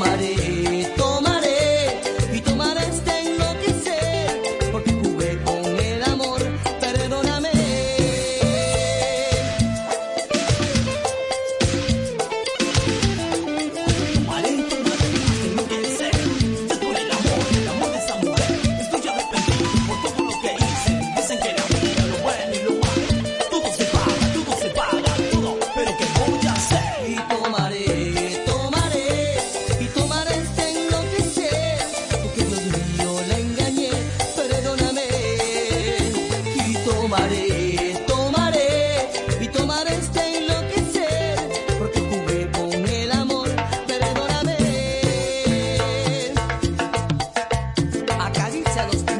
tomaré, Tomaré, tomaré, y tomaré este enloquecer, porque cubre con el amor, me remora a los.